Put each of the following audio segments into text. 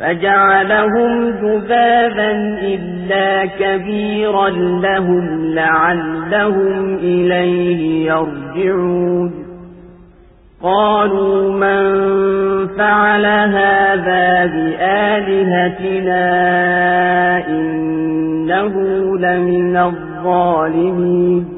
فجعلهم ذبابا إلا كبيرا لهم لعلهم إليه يرجعون. قالوا من فعل هذا بآلهتنا إنه لمن الظالمين.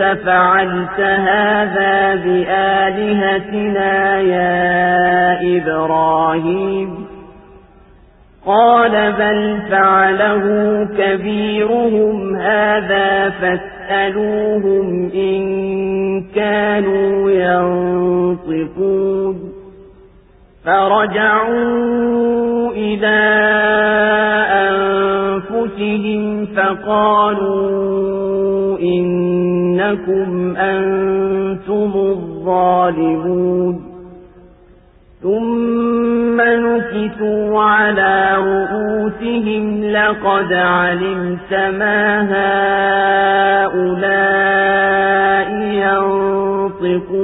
أأنت فعلت هذا بآلهتنا يا إبراهيم. قال بل فعله كبيرهم هذا فاسألوهم إن كانوا ينطقون. فرجعوا إلى أنفسهم فقالوا إنكم أنتم الظالمون. ثم نكتوا على رؤوسهم لقد علمت ما هؤلاء ينطقون.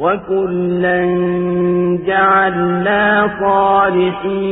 وكلا جعلنا صالحين